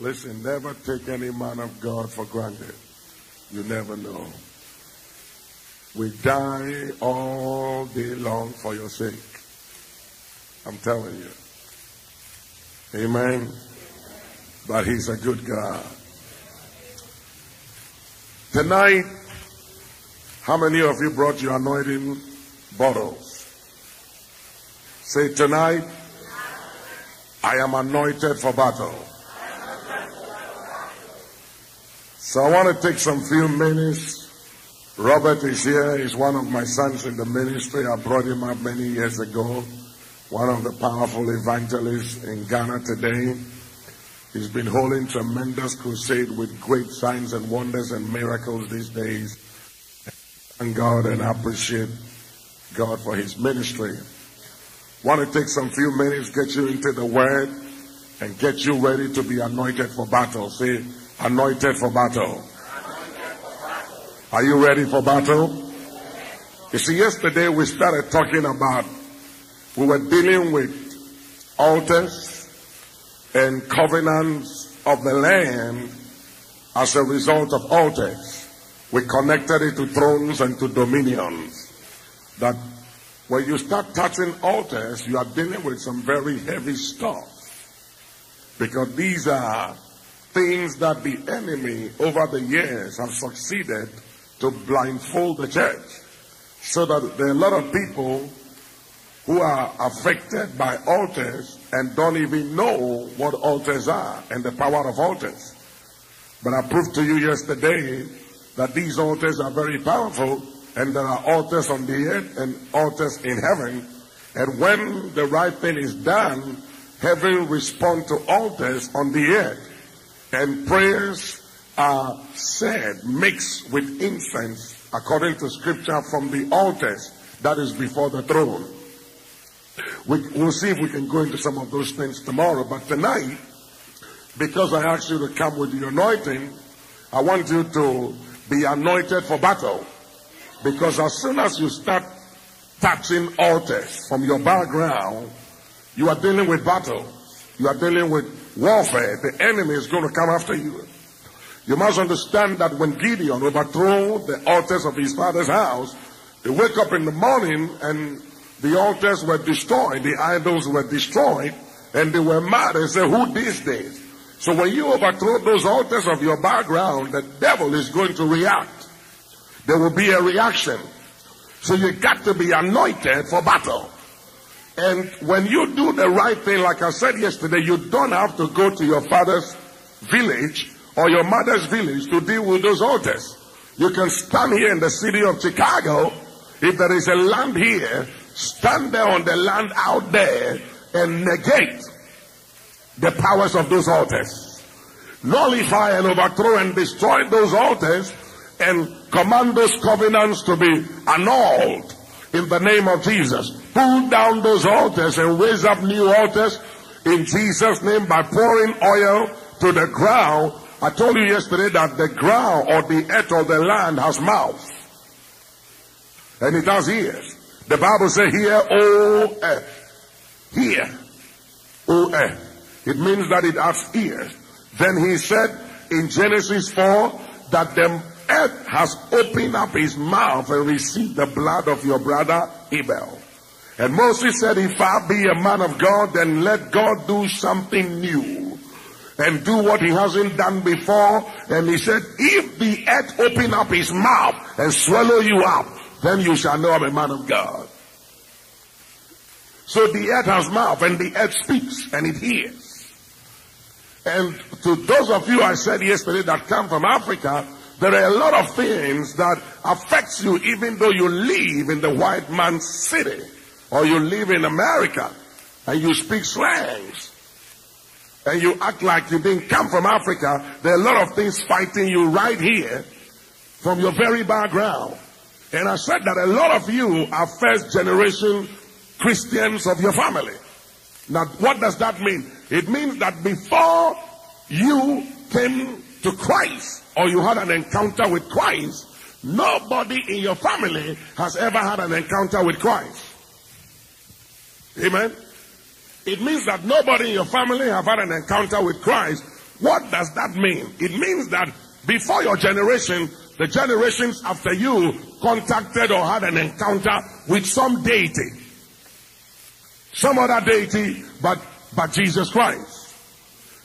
Listen, never take any man of God for granted. You never know. We die all day long for your sake. I'm telling you. Amen. But he's a good God. Tonight, how many of you brought your anointing bottles? Say tonight, I am anointed for battle. So I want to take some few minutes. Robert is here. He's one of my sons in the ministry. I brought him up many years ago. One of the powerful evangelists in Ghana today. He's been holding tremendous crusade with great signs and wonders and miracles these days. Thank God and I appreciate God for his ministry. Want to take some few minutes, get you into the word, and get you ready to be anointed for battle. Say, anointed for battle. Are you ready for battle? You see, yesterday we started talking about, we were dealing with altars and covenants of the land as a result of altars. We connected it to thrones and to dominions. That when you start touching altars, you are dealing with some very heavy stuff. Because these are things that the enemy over the years have succeeded to blindfold the church. So that there are a lot of people who are affected by altars and don't even know what altars are and the power of altars. But I proved to you yesterday that these altars are very powerful and there are altars on the earth and altars in heaven. And when the right thing is done, heaven responds to altars on the earth. And prayers are said mixed with incense according to scripture from the altars that is before the throne. We, will see if we can go into some of those things tomorrow. But tonight, because I asked you to come with the anointing, I want you to be anointed for battle. Because as soon as you start touching altars from your background, you are dealing with battle. You are dealing with warfare. The enemy is going to come after you. You must understand that when Gideon overthrew the altars of his father's house, they wake up in the morning and the altars were destroyed, the idols were destroyed, and they were mad and said, Who did this? So when you overthrow those altars of your background, the devil is going to react there will be a reaction. So you got to be anointed for battle. And when you do the right thing, like I said yesterday, you don't have to go to your father's village or your mother's village to deal with those altars. You can stand here in the city of Chicago. If there is a land here, stand there on the land out there and negate the powers of those altars. Nullify and overthrow and destroy those altars and command those covenants to be annulled in the name of Jesus. Pull down those altars and raise up new altars in Jesus' name by pouring oil to the ground. I told you yesterday that the ground or the earth or the land has mouth And it has ears. The Bible says here, O earth. Here. O earth. It means that it has ears. Then he said in Genesis 4 that the earth has opened up his mouth and received the blood of your brother Abel. And Moses said, If I be a man of God, then let God do something new and do what he hasn't done before. And he said, If the earth open up his mouth and swallow you up, then you shall know I'm a man of God. So the earth has mouth and the earth speaks and it hears. And to those of you I said yesterday that come from Africa, there are a lot of things that affects you even though you live in the white man's city or you live in America and you speak slangs and you act like you didn't come from Africa. There are a lot of things fighting you right here from your very background. And I said that a lot of you are first generation Christians of your family. Now, what does that mean? It means that before you came to Christ, or you had an encounter with Christ, nobody in your family has ever had an encounter with Christ. Amen. It means that nobody in your family have had an encounter with Christ. What does that mean? It means that before your generation, the generations after you contacted or had an encounter with some deity. Some other deity, but, but Jesus Christ.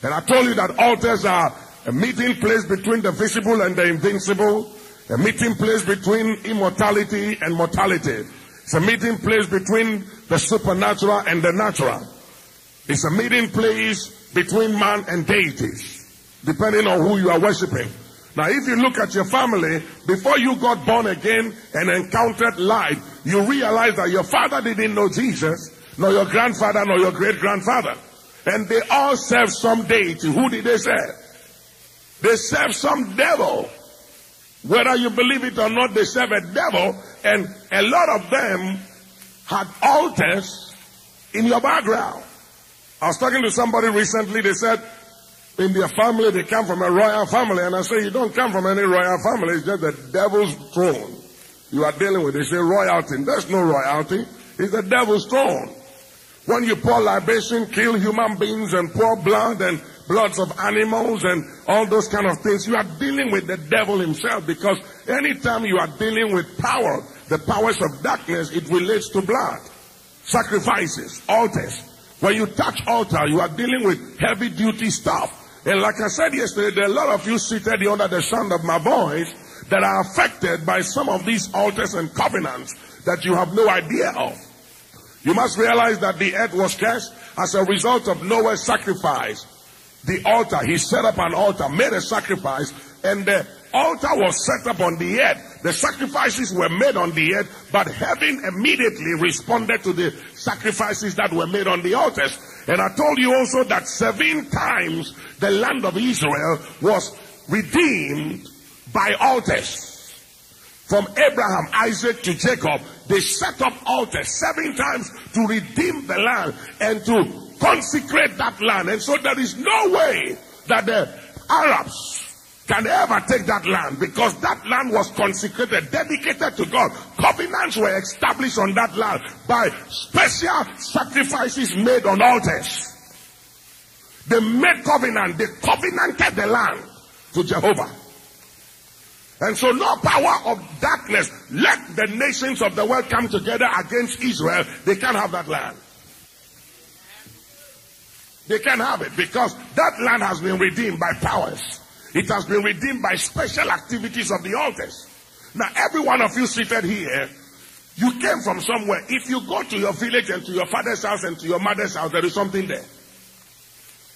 And I told you that altars are a meeting place between the visible and the invincible, a meeting place between immortality and mortality. It's a meeting place between the supernatural and the natural. It's a meeting place between man and deities, depending on who you are worshiping. Now, if you look at your family, before you got born again and encountered life, you realize that your father didn't know Jesus, nor your grandfather, nor your great grandfather. And they all serve some deity. Who did they serve? They serve some devil. Whether you believe it or not, they serve a devil. And a lot of them had altars in your background. I was talking to somebody recently. They said, in their family, they come from a royal family. And I say, you don't come from any royal family. It's just the devil's throne you are dealing with. They say royalty. There's no royalty. It's the devil's throne. When you pour libation, kill human beings and pour blood and bloods of animals and all those kind of things, you are dealing with the devil himself because anytime you are dealing with power, the powers of darkness, it relates to blood. Sacrifices, altars. When you touch altar, you are dealing with heavy duty stuff. And like I said yesterday, there are a lot of you seated under the sound of my voice that are affected by some of these altars and covenants that you have no idea of. You must realize that the earth was cursed as a result of Noah's sacrifice. The altar, he set up an altar, made a sacrifice, and the altar was set up on the earth. The sacrifices were made on the earth, but heaven immediately responded to the sacrifices that were made on the altars. And I told you also that seven times the land of Israel was redeemed by altars. From Abraham, Isaac to Jacob, they set up altars seven times to redeem the land and to consecrate that land. And so there is no way that the Arabs can ever take that land because that land was consecrated, dedicated to God. Covenants were established on that land by special sacrifices made on altars. They made covenant, they covenanted the land to Jehovah. And so no power of darkness, let the nations of the world come together against Israel. They can't have that land. They can't have it because that land has been redeemed by powers. It has been redeemed by special activities of the altars. Now, every one of you seated here, you came from somewhere. If you go to your village and to your father's house and to your mother's house, there is something there.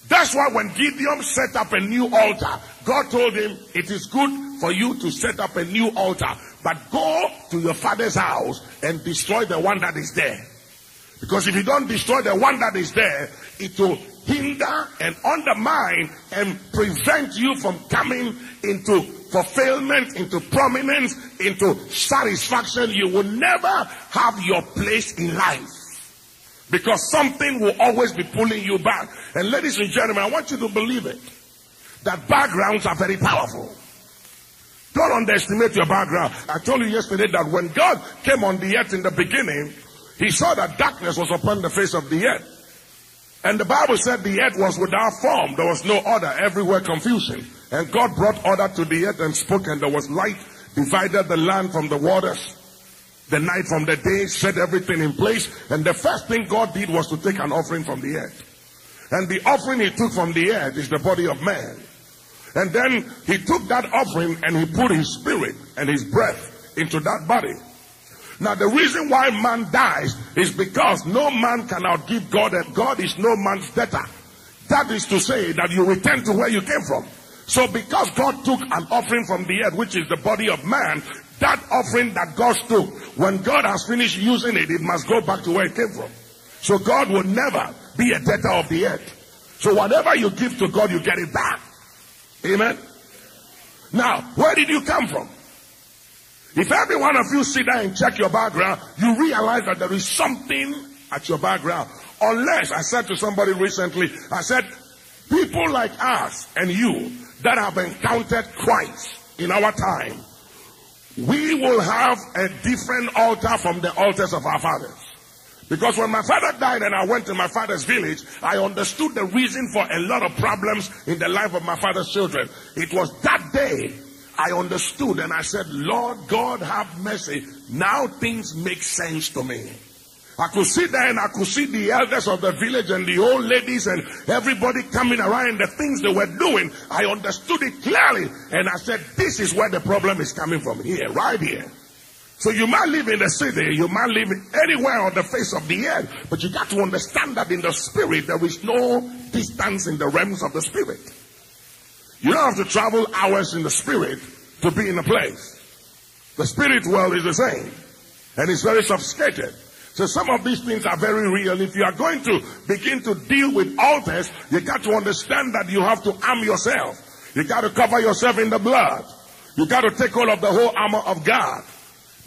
That's why when Gideon set up a new altar, God told him, It is good for you to set up a new altar, but go to your father's house and destroy the one that is there. Because if you don't destroy the one that is there, it will hinder and undermine and prevent you from coming into fulfillment, into prominence, into satisfaction. You will never have your place in life. Because something will always be pulling you back. And ladies and gentlemen, I want you to believe it. That backgrounds are very powerful. Don't underestimate your background. I told you yesterday that when God came on the earth in the beginning, he saw that darkness was upon the face of the earth. And the Bible said the earth was without form. There was no order. Everywhere confusion. And God brought order to the earth and spoke and there was light. Divided the land from the waters. The night from the day. Set everything in place. And the first thing God did was to take an offering from the earth. And the offering he took from the earth is the body of man. And then he took that offering and he put his spirit and his breath into that body. Now, the reason why man dies is because no man can outgive God, and God is no man's debtor. That is to say that you return to where you came from. So, because God took an offering from the earth, which is the body of man, that offering that God took, when God has finished using it, it must go back to where it came from. So, God will never be a debtor of the earth. So, whatever you give to God, you get it back. Amen. Now, where did you come from? If every one of you sit down and check your background, you realize that there is something at your background. Unless I said to somebody recently, I said, people like us and you that have encountered Christ in our time, we will have a different altar from the altars of our fathers. Because when my father died and I went to my father's village, I understood the reason for a lot of problems in the life of my father's children. It was that day I understood and I said, Lord God, have mercy. Now things make sense to me. I could sit there and I could see the elders of the village and the old ladies and everybody coming around and the things they were doing. I understood it clearly. And I said, this is where the problem is coming from here, right here. So you might live in the city, you might live anywhere on the face of the earth, but you got to understand that in the spirit there is no distance in the realms of the spirit. You don't have to travel hours in the spirit to be in a place. The spirit world is the same, and it's very sophisticated. So some of these things are very real. If you are going to begin to deal with altars, you got to understand that you have to arm yourself. You got to cover yourself in the blood. You got to take hold of the whole armor of God.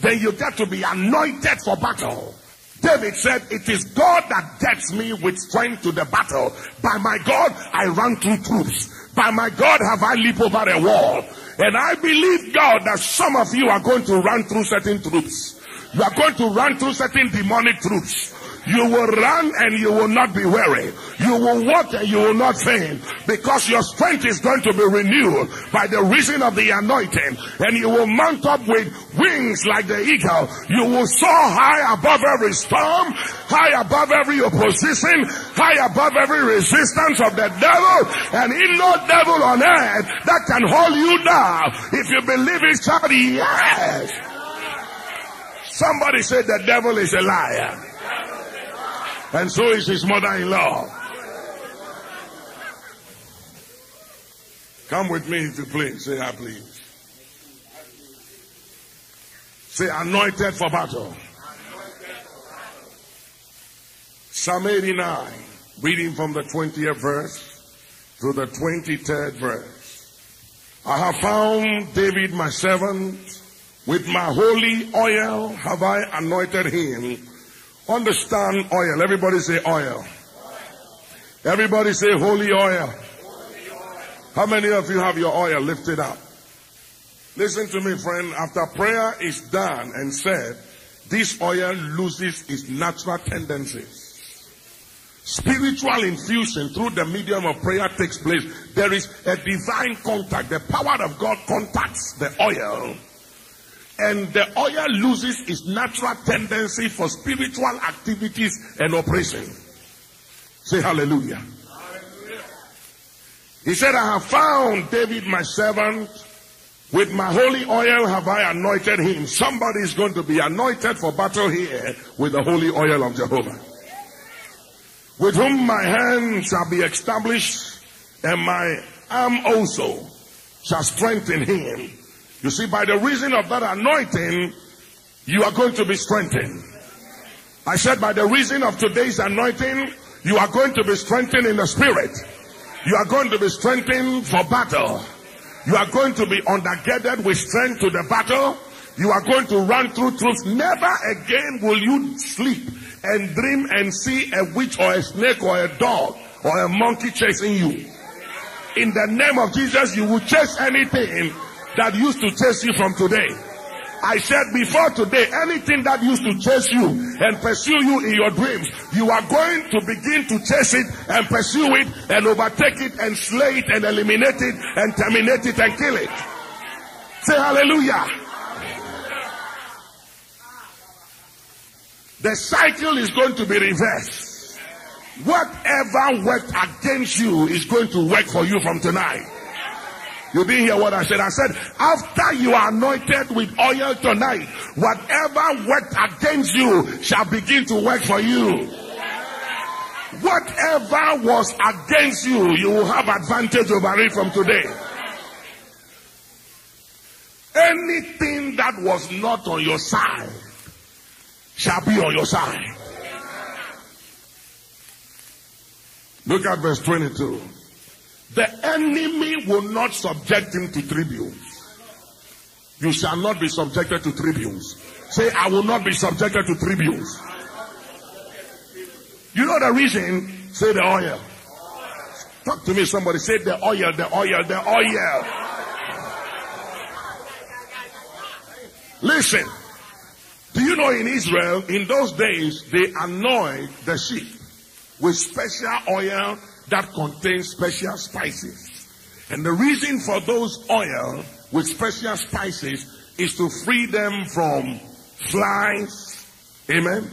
Then you got to be anointed for battle. David said, It is God that gets me with strength to the battle. By my God, I run through troops. By my God, have I leaped over a wall. And I believe, God, that some of you are going to run through certain troops. You are going to run through certain demonic truths. You will run and you will not be weary. You will walk and you will not faint because your strength is going to be renewed by the reason of the anointing and you will mount up with wings like the eagle. You will soar high above every storm, high above every opposition, high above every resistance of the devil and in no devil on earth that can hold you down. If you believe it, shout yes. Somebody said the devil is a liar. And so is his mother-in-law. Come with me if you please. Say I please. Say anointed for battle. Psalm 89, reading from the 20th verse to the 23rd verse. I have found David my servant with my holy oil have I anointed him. Understand oil. Everybody say oil. Everybody say holy oil. How many of you have your oil lifted up? Listen to me, friend. After prayer is done and said, this oil loses its natural tendencies. Spiritual infusion through the medium of prayer takes place. There is a divine contact. The power of God contacts the oil and the oil loses its natural tendency for spiritual activities and operation. Say hallelujah. hallelujah. He said, I have found David my servant. With my holy oil have I anointed him. Somebody is going to be anointed for battle here with the holy oil of Jehovah. With whom my hand shall be established and my arm also shall strengthen him. You see, by the reason of that anointing, you are going to be strengthened. I said, by the reason of today's anointing, you are going to be strengthened in the spirit. You are going to be strengthened for battle. You are going to be undergirded with strength to the battle. You are going to run through troops. Never again will you sleep and dream and see a witch or a snake or a dog or a monkey chasing you. In the name of Jesus, you will chase anything that used to chase you from today. I said before today, anything that used to chase you and pursue you in your dreams, you are going to begin to chase it and pursue it and overtake it and slay it and eliminate it and terminate it and kill it. Say hallelujah. The cycle is going to be reversed. Whatever worked against you is going to work for you from tonight. You didn't hear what I said. I said, after you are anointed with oil tonight, whatever worked against you shall begin to work for you. Whatever was against you, you will have advantage over it from today. Anything that was not on your side shall be on your side. Look at verse 22. The enemy will not subject him to tribunes. You shall not be subjected to tribunes. Say, I will not be subjected to tribunes. You know the reason? Say the oil. Talk to me, somebody. Say the oil, the oil, the oil. Listen. Do you you know in Israel, in those days, they anoint the sheep with special oil that contains special spices. And the reason for those oil with special spices is to free them from flies, amen,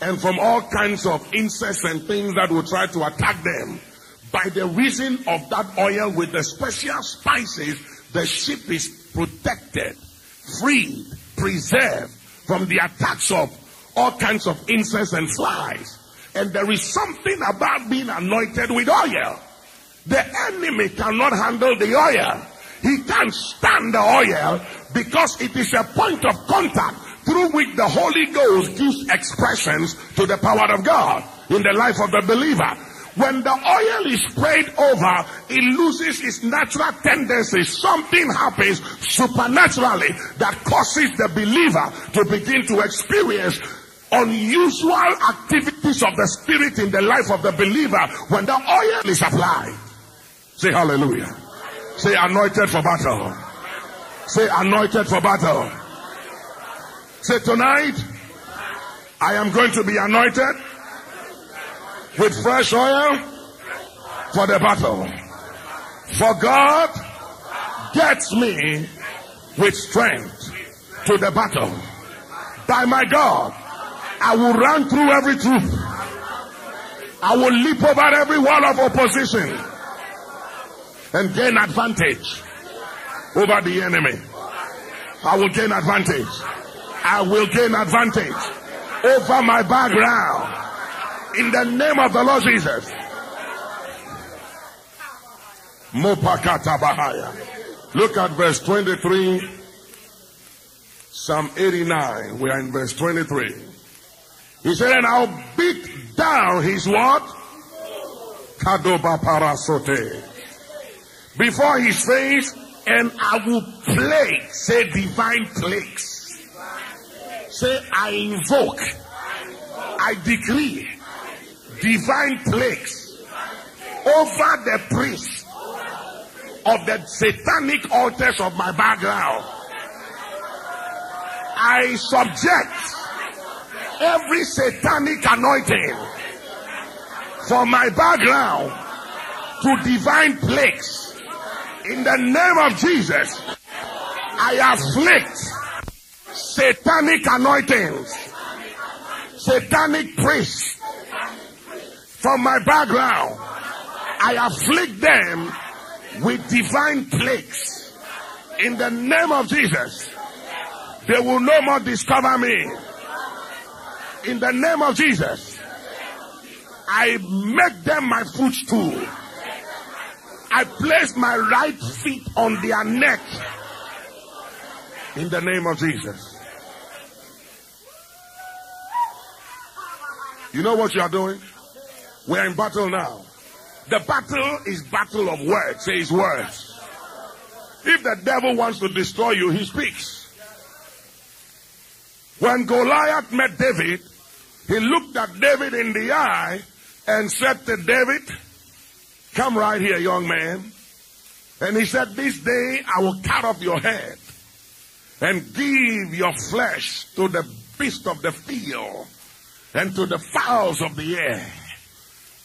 and from all kinds of insects and things that will try to attack them. By the reason of that oil with the special spices, the sheep is protected, freed, preserved from the attacks of all kinds of insects and flies. And there is something about being anointed with oil. The enemy cannot handle the oil. He can't stand the oil because it is a point of contact through which the Holy Ghost gives expressions to the power of God in the life of the believer. When the oil is sprayed over, it loses its natural tendencies. Something happens supernaturally that causes the believer to begin to experience unusual activities of the spirit in the life of the believer when the oil is applied. Say hallelujah. Say anointed for battle. Say anointed for battle. Say tonight, I am going to be anointed with fresh oil for the battle. For God gets me with strength to the battle. By my God, I will run through every troop. I will leap over every wall of opposition and gain advantage over the enemy. I will gain advantage. I will gain advantage over my background in the name of the Lord Jesus. Look at verse 23. Psalm 89. We are in verse 23. He said, and I'll beat down his what? Kadoba parasote. Before his face, and I will plague, say divine plagues. Say, I invoke, I decree divine plagues over the priests of the satanic altars of my background. I subject every satanic anointing for my background to divine plagues. In the name of Jesus, I afflict satanic anointings, satanic priests from my background. I afflict them with divine plagues. In the name of Jesus, they will no more discover me. In the name of Jesus, I make them my footstool. I place my right feet on their neck. In the name of Jesus. You know what you are doing? We are in battle now. The battle is battle of words. Say his words. If the devil wants to destroy you, he speaks. When Goliath met David, he looked at David in the eye and said to David, Come right here, young man. And he said, This day I will cut off your head and give your flesh to the beast of the field and to the fowls of the air.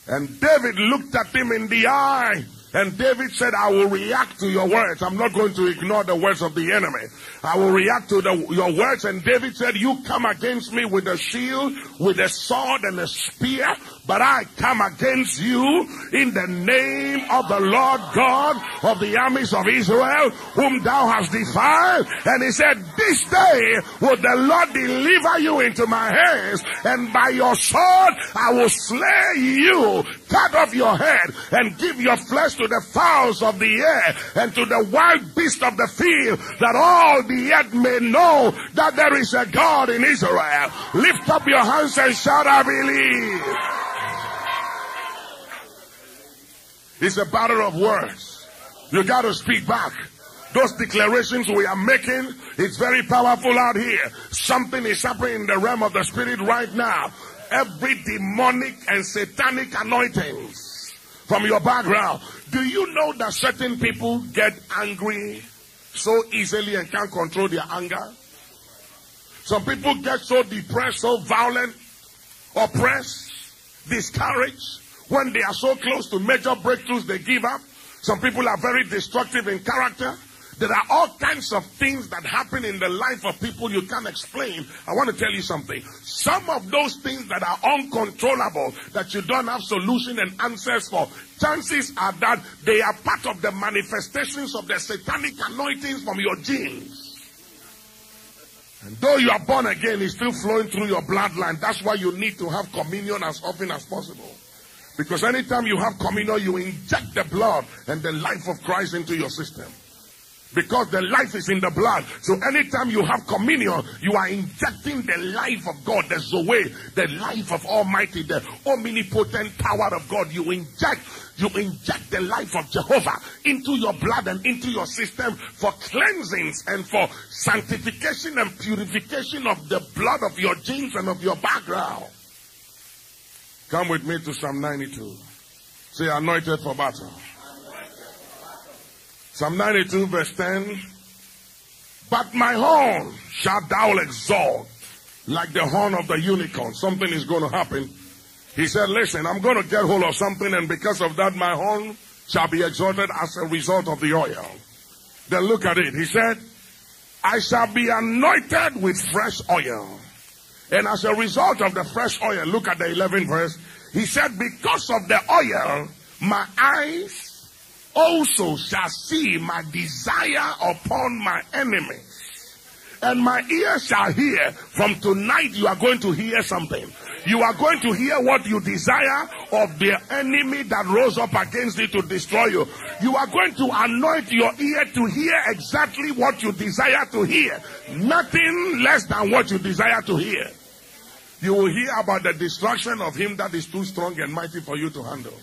And David looked at him in the eye. And David said, I will react to your words. I'm not going to ignore the words of the enemy. I will react to the, your words. And David said, You come against me with a shield, with a sword and a spear, but I come against you in the name of the Lord God of the armies of Israel, whom thou hast defied. And he said, This day will the Lord deliver you into my hands, and by your sword I will slay you, cut off your head, and give your flesh to the fowls of the air, and to the wild beasts of the field, that all the earth may know that there is a God in Israel. Lift up your hands and shout, I believe. It's a battle of words. You got to speak back. Those declarations we are making, it's very powerful out here. Something is happening in the realm of the spirit right now. Every demonic and satanic anointings from your background. Do you know that certain people get angry so easily and can't control their anger? Some people get so depressed, so violent, oppressed, discouraged. When they are so close to major breakthroughs, they give up. Some people are very destructive in character. There are all kinds of things that happen in the life of people you can't explain. I want to tell you something. Some of those things that are uncontrollable, that you don't have solution and answers for, chances are that they are part of the manifestations of the satanic anointings from your genes. And though you are born again, it's still flowing through your bloodline. That's why you need to have communion as often as possible. Because anytime you have communion, you inject the blood and the life of Christ into your system. Because the life is in the blood. So anytime you have communion, you are injecting the life of God, the way, the life of Almighty, the omnipotent power of God. You inject, you inject the life of Jehovah into your blood and into your system for cleansings and for sanctification and purification of the blood of your genes and of your background. Come with me to Psalm 92. Say, anointed for battle. Psalm 92, verse 10. But my horn shalt thou exalt like the horn of the unicorn. Something is going to happen. He said, Listen, I'm going to get hold of something, and because of that, my horn shall be exalted as a result of the oil. Then look at it. He said, I shall be anointed with fresh oil. And as a result of the fresh oil, look at the 11th verse. He said, Because of the oil, my eyes also shall see my desire upon my enemies. And my ears shall hear. From tonight, you are going to hear something. You are going to hear what you desire of the enemy that rose up against you to destroy you. You are going to anoint your ear to hear exactly what you desire to hear. Nothing less than what you desire to hear. You will hear about the destruction of him that is too strong and mighty for you to handle.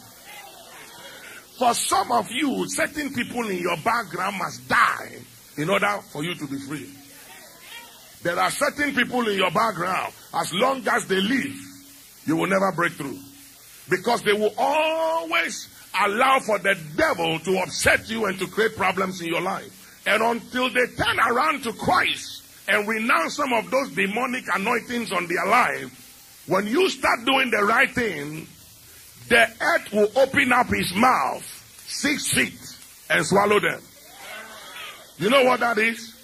For some of you, certain people in your background must die in order for you to be free. There are certain people in your background, as long as they live, you will never break through. Because they will always allow for the devil to upset you and to create problems in your life. And until they turn around to Christ and renounce some of those demonic anointings on their life, when you start doing the right thing, the earth will open up his mouth six feet and swallow them. You know what that is?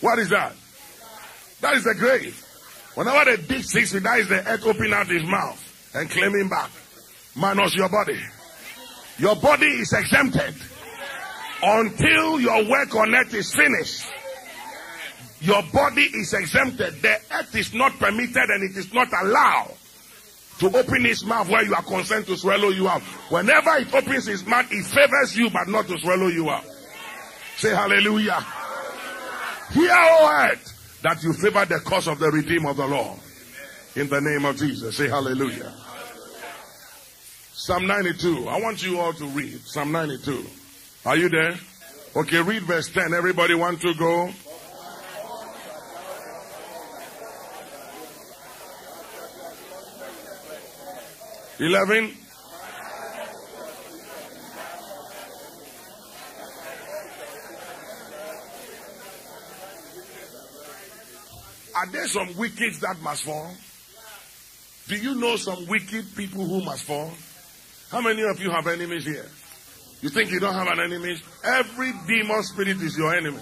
What is that? That is the grave. Whenever they dig six feet, that is the earth opening out his mouth and claiming back. Minus your body. Your body is exempted until your work on earth is finished. Your body is exempted. The earth is not permitted and it is not allowed to open his mouth where you are concerned to swallow you up. Whenever it opens his mouth, it favors you but not to swallow you up. Say hallelujah. Hear, O earth, that you favor the cause of the redeemer of the Lord. In the name of Jesus. Say hallelujah. Psalm 92. I want you all to read Psalm 92. Are you there? Okay, read verse 10. Everybody want to go? 11. Are there some wicked that must fall? Do you know some wicked people who must fall? How many of you have enemies here? You think you don't have an enemy? Every demon spirit is your enemy.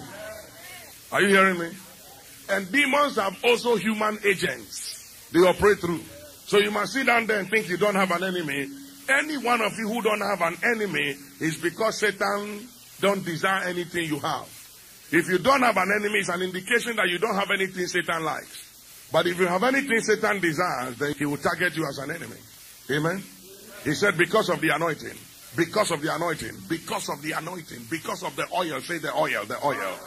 Are you hearing me? And demons have also human agents. They operate through. So you must sit down there and think you don't have an enemy. Any one of you who don't have an enemy is because Satan don't desire anything you have. If you don't have an enemy, it's an indication that you don't have anything Satan likes. But if you have anything Satan desires, then he will target you as an enemy. Amen. He said, because of the anointing, because of the anointing, because of the anointing, because of the oil. Say the oil, the oil.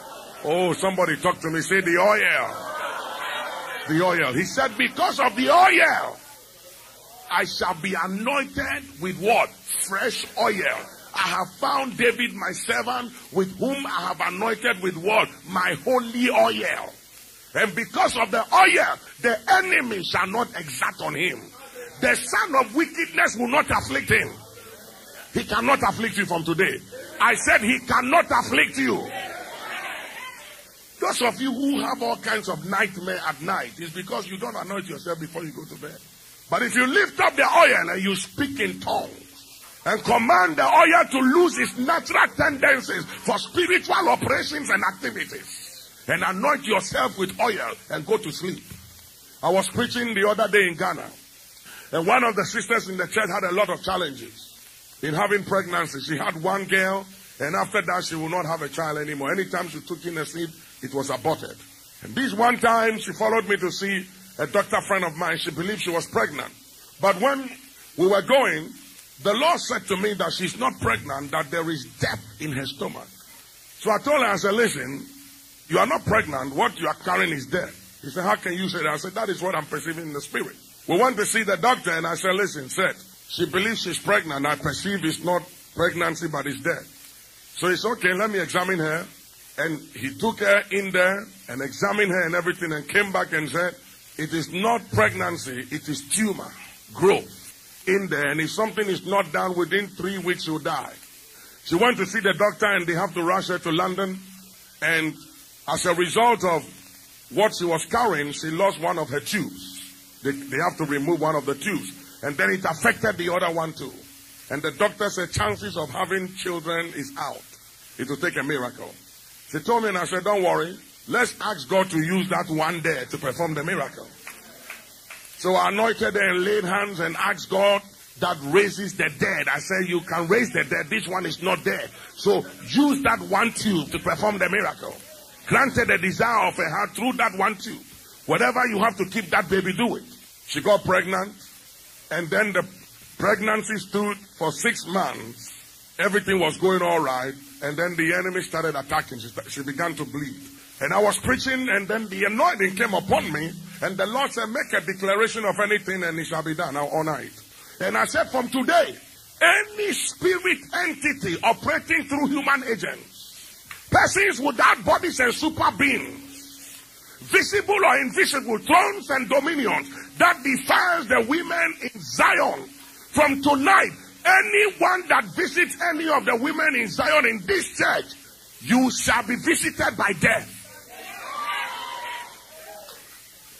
Oh, somebody talk to me. Say the oil. The oil. He said, because of the oil. I shall be anointed with what? Fresh oil. I have found David, my servant, with whom I have anointed with what? My holy oil. And because of the oil, the enemy shall not exact on him. The son of wickedness will not afflict him. He cannot afflict you from today. I said he cannot afflict you. Those of you who have all kinds of nightmare at night is because you don't anoint yourself before you go to bed. But if you lift up the oil and you speak in tongues and command the oil to lose its natural tendencies for spiritual operations and activities and anoint yourself with oil and go to sleep. I was preaching the other day in Ghana and one of the sisters in the church had a lot of challenges in having pregnancy. She had one girl and after that she will not have a child anymore. Anytime she took in a seed, it was aborted. And this one time she followed me to see a doctor friend of mine. She believed she was pregnant. But when we were going, the Lord said to me that she's not pregnant, that there is death in her stomach. So I told her, I said, listen, you are not pregnant. What you are carrying is death. He said, how can you say that? I said, that is what I'm perceiving in the spirit. We went to see the doctor and I said, listen, said, she believes she's pregnant. I perceive it's not pregnancy, but it's death. So it's okay, let me examine her. And he took her in there and examined her and everything and came back and said, it is not pregnancy, it is tumor growth in there. And if something is not done within three weeks, you'll die. She went to see the doctor and they have to rush her to London. And as a result of what she was carrying, she lost one of her tubes. They, they have to remove one of the tubes. And then it affected the other one too. And the doctor said chances of having children is out. It will take a miracle. She told me and I said, don't worry. Let's ask God to use that one day to perform the miracle. So I anointed and laid hands and asked God that raises the dead. I said, you can raise the dead. This one is not dead. So use that one tube to perform the miracle. Granted the desire of her heart through that one tube. Whatever you have to keep that baby, do it. She got pregnant and then the pregnancy stood for six months. Everything was going all right. And then the enemy started attacking. She, she began to bleed. And I was preaching, and then the anointing came upon me. And the Lord said, Make a declaration of anything, and it shall be done all night. And I said, From today, any spirit entity operating through human agents, persons without bodies and super beings, visible or invisible, thrones and dominions that defiles the women in Zion, from tonight, anyone that visits any of the women in Zion in this church, you shall be visited by death.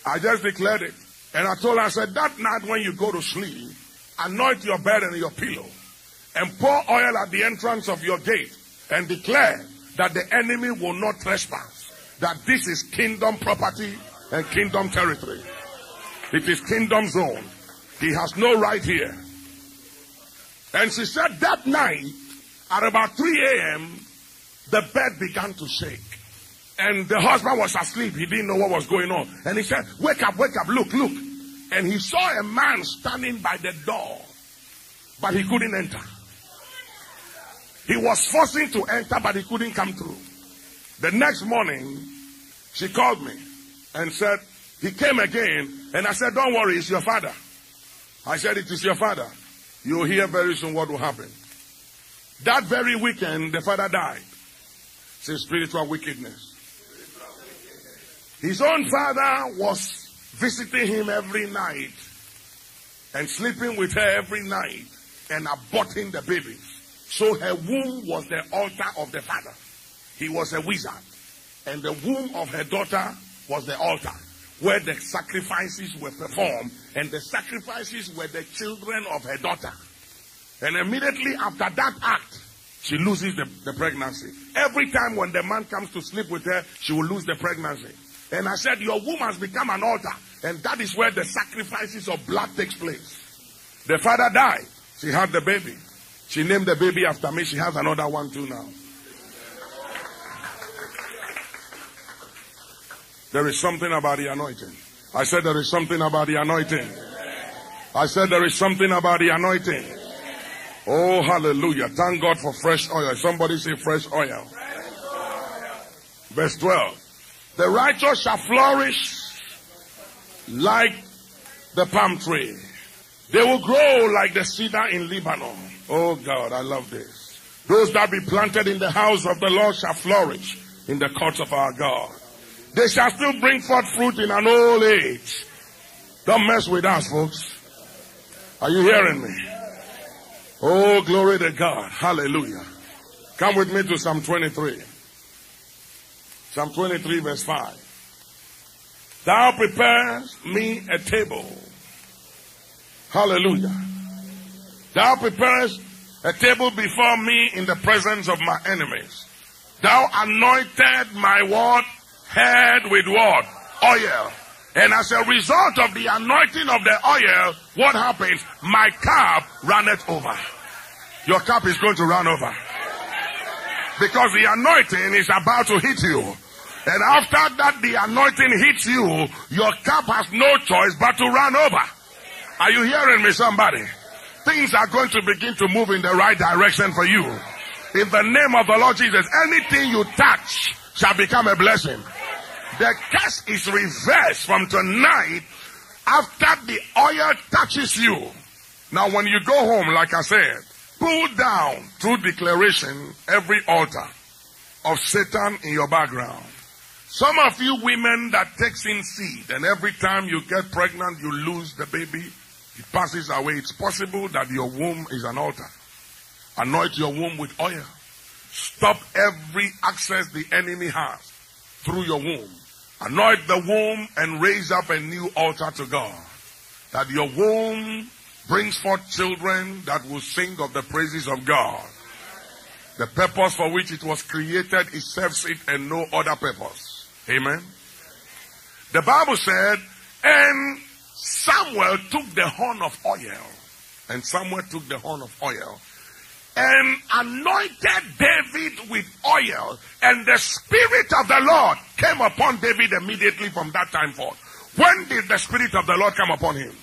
I just declared it. And I told her, I said, that night when you go to sleep, anoint your bed and your pillow and pour oil at the entrance of your gate and declare that the enemy will not trespass. That this is kingdom property and kingdom territory. It is kingdom zone. He has no right here. And she said that night at about 3 a.m., the bed began to shake. And the husband was asleep. He didn't know what was going on. And he said, Wake up, wake up, look, look. And he saw a man standing by the door, but he couldn't enter. He was forcing to enter, but he couldn't come through. The next morning, she called me and said, He came again. And I said, Don't worry, it's your father. I said, It is your father. You'll hear very soon what will happen. That very weekend, the father died. It's spiritual wickedness. His own father was visiting him every night and sleeping with her every night and aborting the babies. So her womb was the altar of the father. He was a wizard. And the womb of her daughter was the altar where the sacrifices were performed. And the sacrifices were the children of her daughter. And immediately after that act, she loses the, the pregnancy. Every time when the man comes to sleep with her, she will lose the pregnancy. And I said, Your womb has become an altar. And that is where the sacrifices of blood takes place. The father died. She had the baby. She named the baby after me. She has another one too now. There is something about the anointing. I said there is something about the anointing. I said there is something about the anointing. Oh, hallelujah. Thank God for fresh oil. Somebody say fresh oil. Verse 12. The righteous shall flourish like the palm tree. They will grow like the cedar in Lebanon. Oh God, I love this. Those that be planted in the house of the Lord shall flourish in the courts of our God. They shall still bring forth fruit in an old age. Don't mess with us, folks. Are you hearing me? Oh, glory to God. Hallelujah. Come with me to Psalm 23. Psalm 23, verse 5. Thou preparest me a table. Hallelujah. Thou preparest a table before me in the presence of my enemies. Thou anointed my what? Head with what? Oil. And as a result of the anointing of the oil, what happens? My cup runneth over. Your cup is going to run over. Because the anointing is about to hit you. And after that the anointing hits you, your cup has no choice but to run over. Are you hearing me, somebody? Things are going to begin to move in the right direction for you. In the name of the Lord Jesus, anything you touch shall become a blessing. The curse is reversed from tonight after the oil touches you. Now, when you go home, like I said, pull down through declaration every altar of Satan in your background. Some of you women that takes in seed and every time you get pregnant, you lose the baby. It passes away. It's possible that your womb is an altar. Anoint your womb with oil. Stop every access the enemy has through your womb. Anoint the womb and raise up a new altar to God. That your womb brings forth children that will sing of the praises of God. The purpose for which it was created, it serves it and no other purpose. Amen. The Bible said, and Samuel took the horn of oil, and Samuel took the horn of oil and anointed David with oil, and the Spirit of the Lord came upon David immediately from that time forth. When did the Spirit of the Lord come upon him?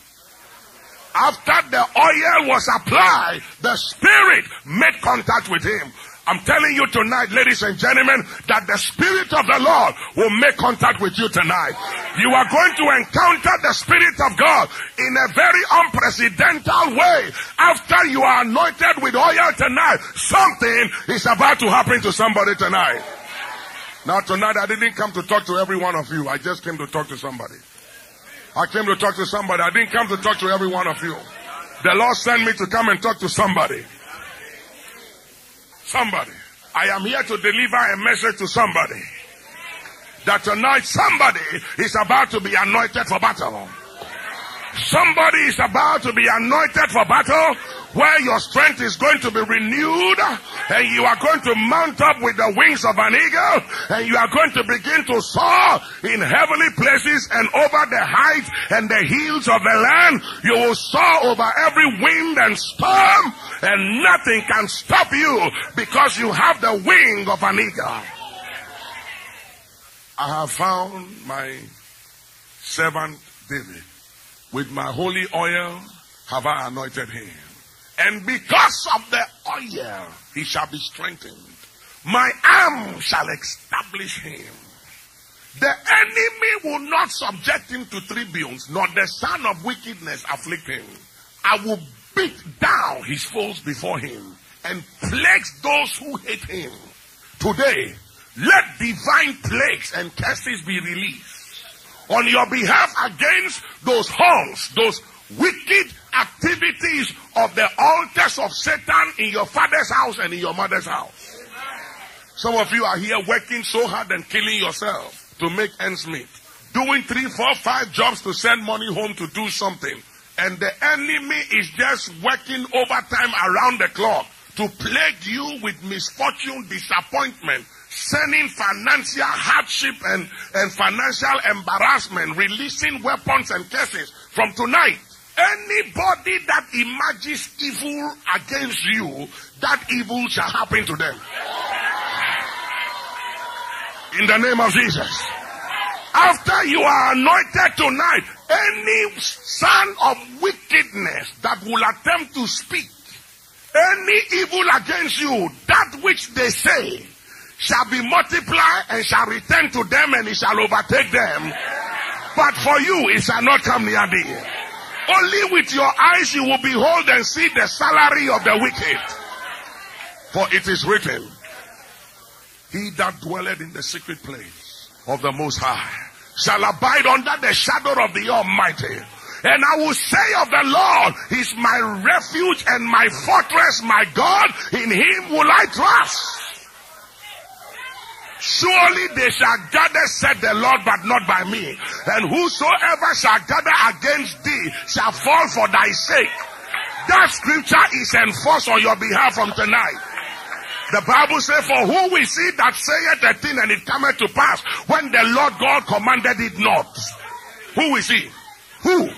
After the oil was applied, the Spirit made contact with him. I'm telling you tonight, ladies and gentlemen, that the Spirit of the Lord will make contact with you tonight. You are going to encounter the Spirit of God in a very unprecedented way. After you are anointed with oil tonight, something is about to happen to somebody tonight. Now tonight I didn't come to talk to every one of you. I just came to talk to somebody. I came to talk to somebody. I didn't come to talk to every one of you. The Lord sent me to come and talk to somebody. Somebody. I am here to deliver a message to somebody. That tonight somebody is about to be anointed for battle. Somebody is about to be anointed for battle where your strength is going to be renewed and you are going to mount up with the wings of an eagle and you are going to begin to soar in heavenly places and over the heights and the hills of the land. You will soar over every wind and storm and nothing can stop you because you have the wing of an eagle. I have found my servant David. With my holy oil have I anointed him. And because of the oil, he shall be strengthened. My arm shall establish him. The enemy will not subject him to tribunes, nor the son of wickedness afflict him. I will beat down his foes before him and plagues those who hate him. Today, let divine plagues and curses be released on your behalf against those horns, those wicked activities of the altars of Satan in your father's house and in your mother's house. Some of you are here working so hard and killing yourself to make ends meet. Doing three, four, five jobs to send money home to do something. And the enemy is just working overtime around the clock to plague you with misfortune, disappointment, sending financial hardship and, and financial embarrassment, releasing weapons and curses from tonight. Anybody that imagines evil against you, that evil shall happen to them. In the name of Jesus. After you are anointed tonight, any son of wickedness that will attempt to speak any evil against you, that which they say shall be multiplied and shall return to them and it shall overtake them. But for you, it shall not come near thee. Only with your eyes you will behold and see the salary of the wicked. For it is written, He that dwelleth in the secret place of the Most High shall abide under the shadow of the Almighty. And I will say of the Lord, He's my refuge and my fortress, my God. In Him will I trust. Surely they shall gather, said the Lord, but not by me. And whosoever shall gather against thee shall fall for thy sake. That scripture is enforced on your behalf from tonight. The Bible says, For who we see that saith a thing and it cometh to pass when the Lord God commanded it not? Who is he? Who?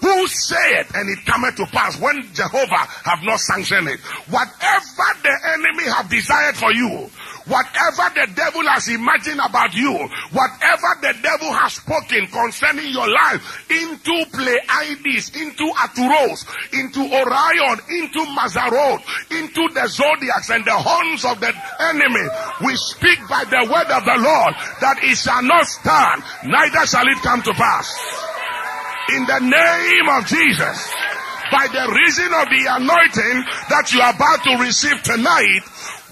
Who said and it cometh to pass when Jehovah have not sanctioned it? Whatever the enemy have desired for you, Whatever the devil has imagined about you, whatever the devil has spoken concerning your life into Pleiades, into Arcturus, into Orion, into Mazzaroth, into the zodiacs and the horns of the enemy, we speak by the word of the Lord that it shall not stand, neither shall it come to pass. In the name of Jesus by the reason of the anointing that you are about to receive tonight,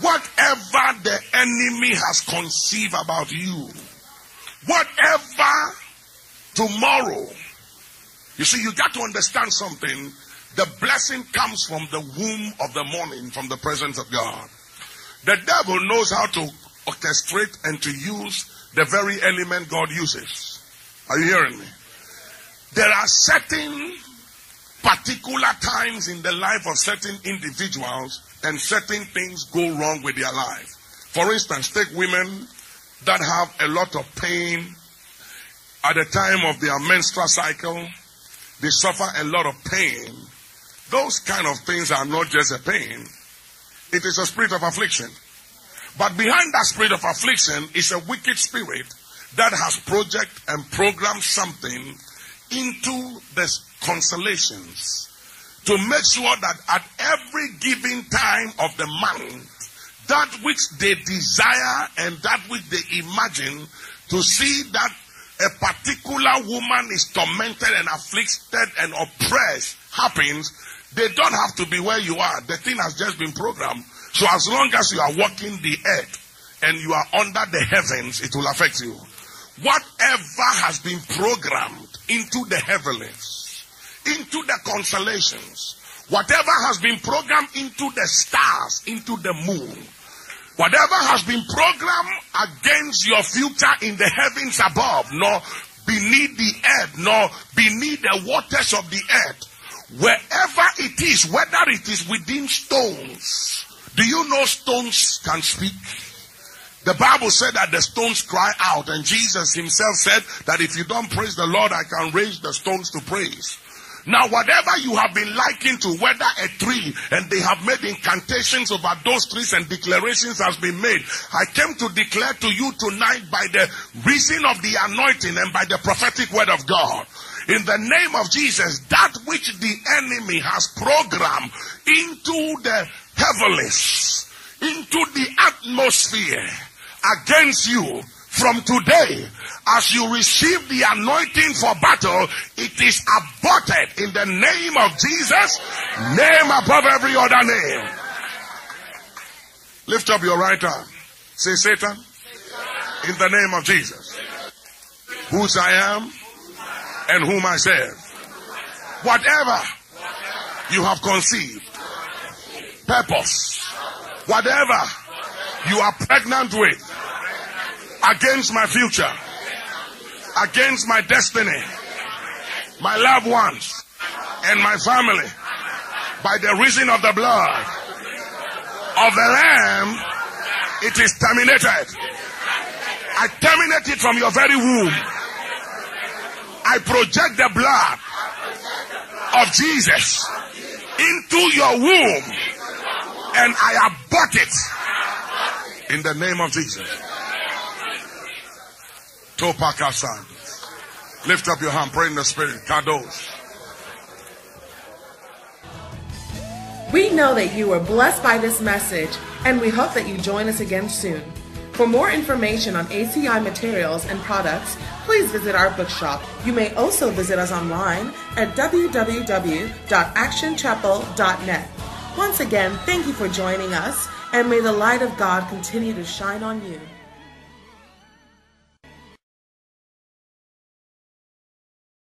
Whatever the enemy has conceived about you, whatever tomorrow, you see, you got to understand something. The blessing comes from the womb of the morning, from the presence of God. The devil knows how to orchestrate and to use the very element God uses. Are you hearing me? There are certain particular times in the life of certain individuals and certain things go wrong with their life. For instance, take women that have a lot of pain at the time of their menstrual cycle. They suffer a lot of pain. Those kind of things are not just a pain. It is a spirit of affliction. But behind that spirit of affliction is a wicked spirit that has project and programmed something into the constellations to make sure that at every given time of the month, that which they desire and that which they imagine to see that a particular woman is tormented and afflicted and oppressed happens, they don't have to be where you are. The thing has just been programmed. So as long as you are walking the earth and you are under the heavens, it will affect you. Whatever has been programmed into the heavens into the constellations. Whatever has been programmed into the stars, into the moon, whatever has been programmed against your future in the heavens above, nor beneath the earth, nor beneath the waters of the earth, wherever it is, whether it is within stones, do you know stones can speak? The Bible said that the stones cry out, and Jesus himself said that if you don't praise the Lord, I can raise the stones to praise. Now, whatever you have been likened to, whether a tree, and they have made incantations over those trees and declarations has been made. I came to declare to you tonight by the reason of the anointing and by the prophetic word of God. In the name of Jesus, that which the enemy has programmed into the heavens, into the atmosphere against you from today, as you receive the anointing for battle, it is aborted in the name of Jesus, name above every other name. Lift up your right arm. Say, Satan, in the name of Jesus, whose I am and whom I serve. Whatever you have conceived, purpose, whatever you are pregnant with, against my future, against my destiny, my loved ones, and my family, by the reason of the blood of the Lamb, it is terminated. I terminate it from your very womb. I project the blood of Jesus into your womb and I abort it in the name of Jesus. Topakasan. Lift up your hand, pray in the spirit. Kadosh. We know that you are blessed by this message, and we hope that you join us again soon. For more information on ACI materials and products, please visit our bookshop. You may also visit us online at www.actionchapel.net. Once again, thank you for joining us, and may the light of God continue to shine on you.